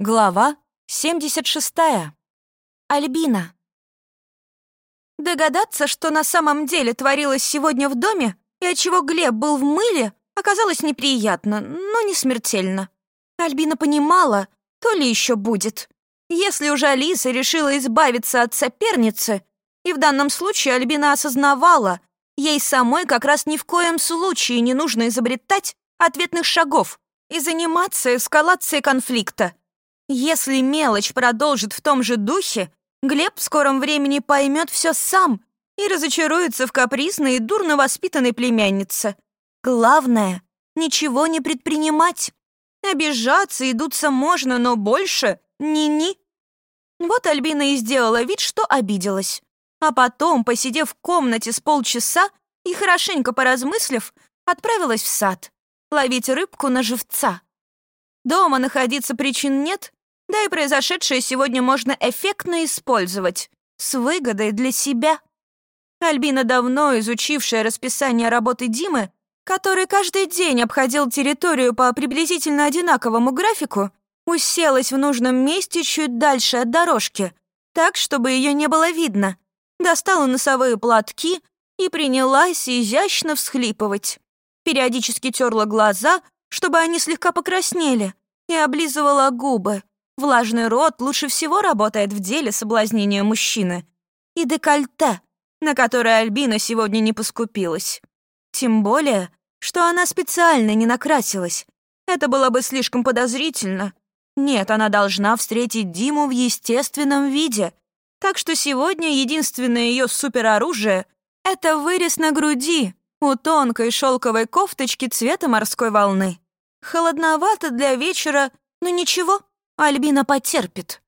Глава 76. Альбина. Догадаться, что на самом деле творилось сегодня в доме, и отчего Глеб был в мыле, оказалось неприятно, но не смертельно. Альбина понимала, то ли еще будет. Если уже Алиса решила избавиться от соперницы, и в данном случае Альбина осознавала, ей самой как раз ни в коем случае не нужно изобретать ответных шагов и заниматься эскалацией конфликта. Если мелочь продолжит в том же духе, Глеб в скором времени поймет все сам и разочаруется в капризной и дурно воспитанной племяннице. Главное — ничего не предпринимать. Обижаться и дуться можно, но больше — ни-ни. Вот Альбина и сделала вид, что обиделась. А потом, посидев в комнате с полчаса и хорошенько поразмыслив, отправилась в сад ловить рыбку на живца. Дома находиться причин нет, да и произошедшее сегодня можно эффектно использовать, с выгодой для себя. Альбина, давно изучившая расписание работы Димы, который каждый день обходил территорию по приблизительно одинаковому графику, уселась в нужном месте чуть дальше от дорожки, так, чтобы ее не было видно, достала носовые платки и принялась изящно всхлипывать. Периодически терла глаза, чтобы они слегка покраснели, и облизывала губы, Влажный рот лучше всего работает в деле соблазнения мужчины. И декольте, на которое Альбина сегодня не поскупилась. Тем более, что она специально не накрасилась. Это было бы слишком подозрительно. Нет, она должна встретить Диму в естественном виде. Так что сегодня единственное ее супероружие — это вырез на груди у тонкой шелковой кофточки цвета морской волны. Холодновато для вечера, но ничего. Альбина потерпит.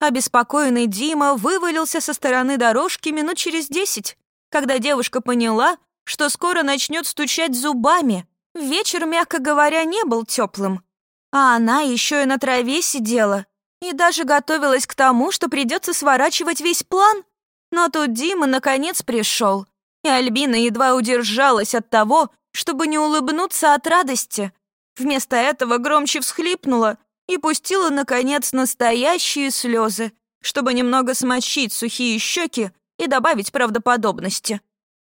Обеспокоенный Дима вывалился со стороны дорожки минут через десять, когда девушка поняла, что скоро начнет стучать зубами. Вечер, мягко говоря, не был теплым. А она еще и на траве сидела и даже готовилась к тому, что придется сворачивать весь план. Но тут Дима наконец пришел, и Альбина едва удержалась от того, чтобы не улыбнуться от радости. Вместо этого громче всхлипнула и пустила, наконец, настоящие слезы, чтобы немного смочить сухие щеки и добавить правдоподобности.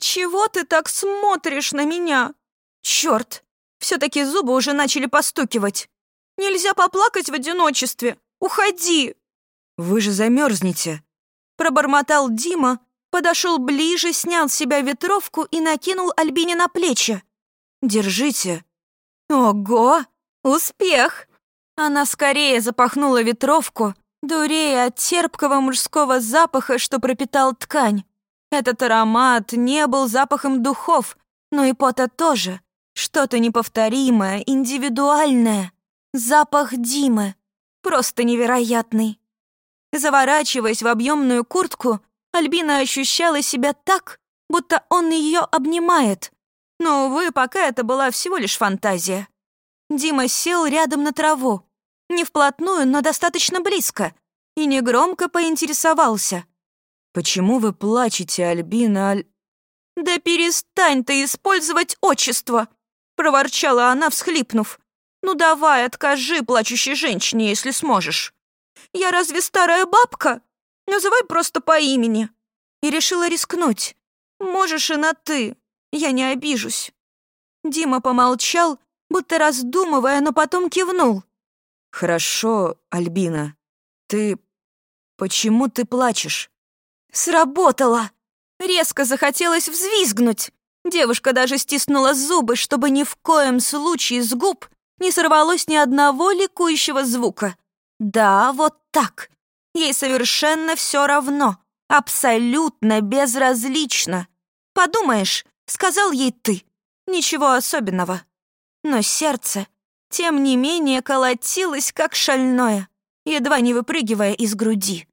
«Чего ты так смотришь на меня?» «Черт! Все-таки зубы уже начали постукивать. Нельзя поплакать в одиночестве. Уходи!» «Вы же замерзнете!» Пробормотал Дима, подошел ближе, снял с себя ветровку и накинул Альбине на плечи. «Держите!» «Ого! Успех!» Она скорее запахнула ветровку, дурея от терпкого мужского запаха, что пропитал ткань. Этот аромат не был запахом духов, но и пота тоже. Что-то неповторимое, индивидуальное. Запах Димы. Просто невероятный. Заворачиваясь в объемную куртку, Альбина ощущала себя так, будто он ее обнимает. Но, увы, пока это была всего лишь фантазия. Дима сел рядом на траву, не вплотную, но достаточно близко. И негромко поинтересовался. «Почему вы плачете, Альбина Аль...» «Да перестань ты использовать отчество!» Проворчала она, всхлипнув. «Ну давай, откажи плачущей женщине, если сможешь. Я разве старая бабка? Называй просто по имени». И решила рискнуть. «Можешь и на «ты». Я не обижусь». Дима помолчал, будто раздумывая, но потом кивнул. «Хорошо, Альбина. Ты... Почему ты плачешь?» «Сработало!» Резко захотелось взвизгнуть. Девушка даже стиснула зубы, чтобы ни в коем случае с губ не сорвалось ни одного ликующего звука. Да, вот так. Ей совершенно все равно. Абсолютно безразлично. Подумаешь, сказал ей ты. Ничего особенного. Но сердце тем не менее колотилось, как шальное, едва не выпрыгивая из груди.